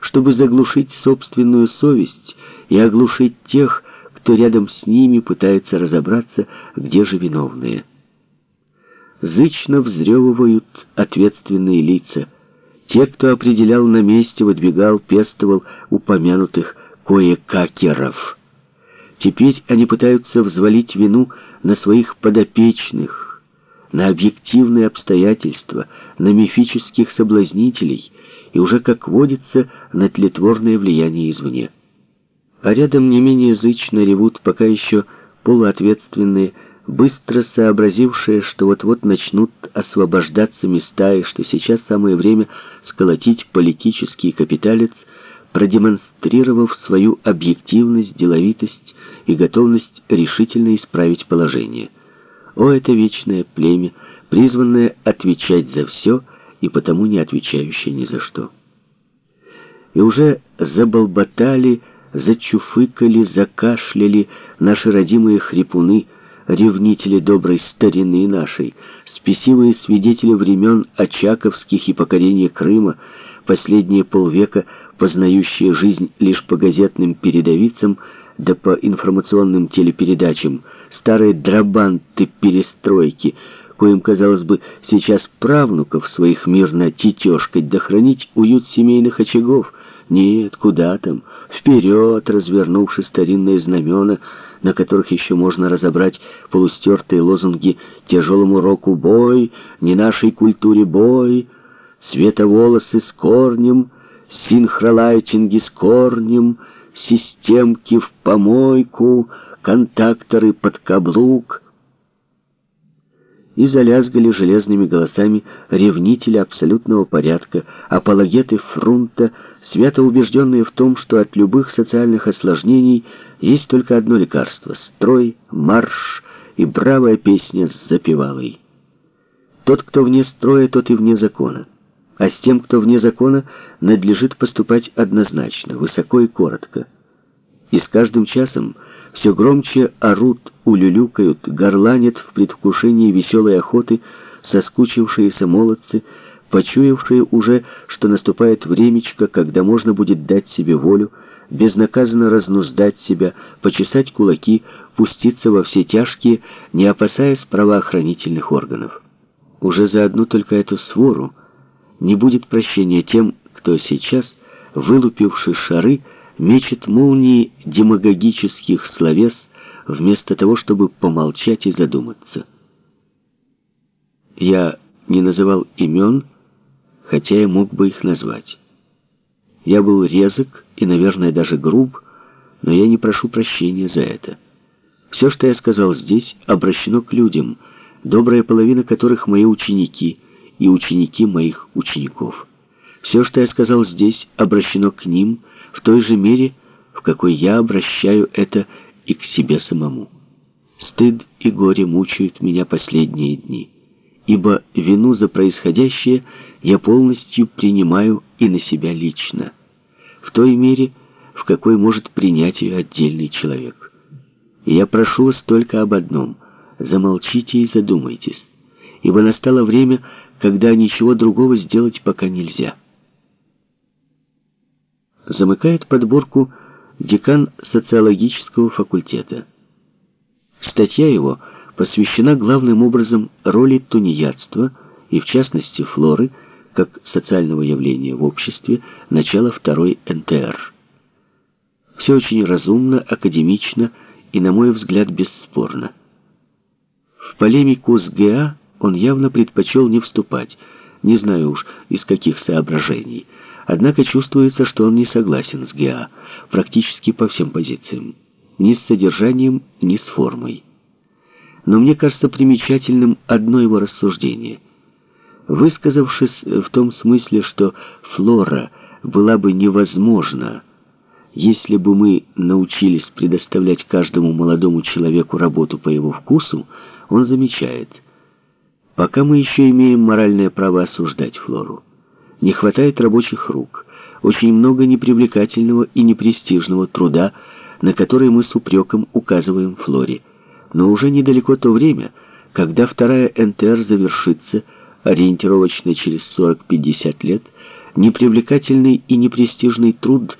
чтобы заглушить собственную совесть и оглушить тех, кто рядом с ними пытается разобраться, где же виновные. Зычно взрёвывают ответственные лица. Те, кто определял на месте, выдвигал, пестовал упомянутых кое-какеров. Теперь они пытаются взвалить вину на своих подопечных, на объективные обстоятельства, на мифических соблазнителей и уже, как водится, на тлетворное влияние извне. А рядом не менее зычно ревут пока еще полуответственные, быстро сообразившие, что вот-вот начнут освобождаться места и что сейчас самое время сколотить политический капиталец, продемонстрировав свою объективность, деловитость и готовность решительно исправить положение. О, это вечное племя, призванное отвечать за все и потому не отвечающее ни за что. И уже заболботали, зачуфыкали, закашляли наши родимые хрипуны, ревнители доброй старины нашей, спесивые свидетели времен Очаковских и покорения Крыма, последние полвека познающие жизнь лишь по газетным передовицам да по информационным телепередачам, старые драбанты перестройки, коим, казалось бы, сейчас правнуков своих мирно тетешкать да хранить уют семейных очагов. Нет, куда там, вперед, развернувши старинные знамена, на которых еще можно разобрать полустертые лозунги «Тяжелому року бой», «Не нашей культуре бой», «Световолосы с корнем», «Синхролайтинги с корнем», «Системки в помойку», «Контакторы под каблук» и залязгали железными голосами ревнители абсолютного порядка, апологеты фрунта, свято убежденные в том, что от любых социальных осложнений есть только одно лекарство — строй, марш и бравая песня с запевалой. Тот, кто вне строя, тот и вне закона. А с тем, кто вне закона, надлежит поступать однозначно, высоко и коротко. И с каждым часом все громче орут, улюлюкают, горланят в предвкушении веселой охоты соскучившиеся молодцы, почуявшие уже, что наступает времечко, когда можно будет дать себе волю, безнаказанно разнуздать себя, почесать кулаки, пуститься во все тяжкие, не опасаясь правоохранительных органов. Уже за одну только эту свору не будет прощения тем, кто сейчас, вылупивший шары, мечет молнии демагогических словес вместо того, чтобы помолчать и задуматься. Я не называл имен, хотя я мог бы их назвать. Я был резок и, наверное, даже груб, но я не прошу прощения за это. Все, что я сказал здесь, обращено к людям, добрая половина которых мои ученики и ученики моих учеников. Все, что я сказал здесь, обращено к ним в той же мере, в какой я обращаю это и к себе самому. Стыд и горе мучают меня последние дни, ибо вину за происходящее я полностью принимаю и на себя лично, в той мере, в какой может принять ее отдельный человек. Я прошу вас только об одном — замолчите и задумайтесь, ибо настало время, когда ничего другого сделать пока нельзя. Замыкает подборку декан социологического факультета. Статья его посвящена главным образом роли тунеядства и, в частности, флоры, как социального явления в обществе начала второй НТР. Все очень разумно, академично и, на мой взгляд, бесспорно. В полемику с ГА он явно предпочел не вступать, не знаю уж из каких соображений. Однако чувствуется, что он не согласен с ГА практически по всем позициям. Ни с содержанием, ни с формой. Но мне кажется примечательным одно его рассуждение. Высказавшись в том смысле, что флора была бы невозможна, если бы мы научились предоставлять каждому молодому человеку работу по его вкусу, он замечает – Пока мы еще имеем моральное право осуждать Флору. Не хватает рабочих рук, очень много непривлекательного и непрестижного труда, на который мы с упреком указываем Флоре. Но уже недалеко то время, когда вторая НТР завершится, ориентировочно через 40-50 лет, непривлекательный и непрестижный труд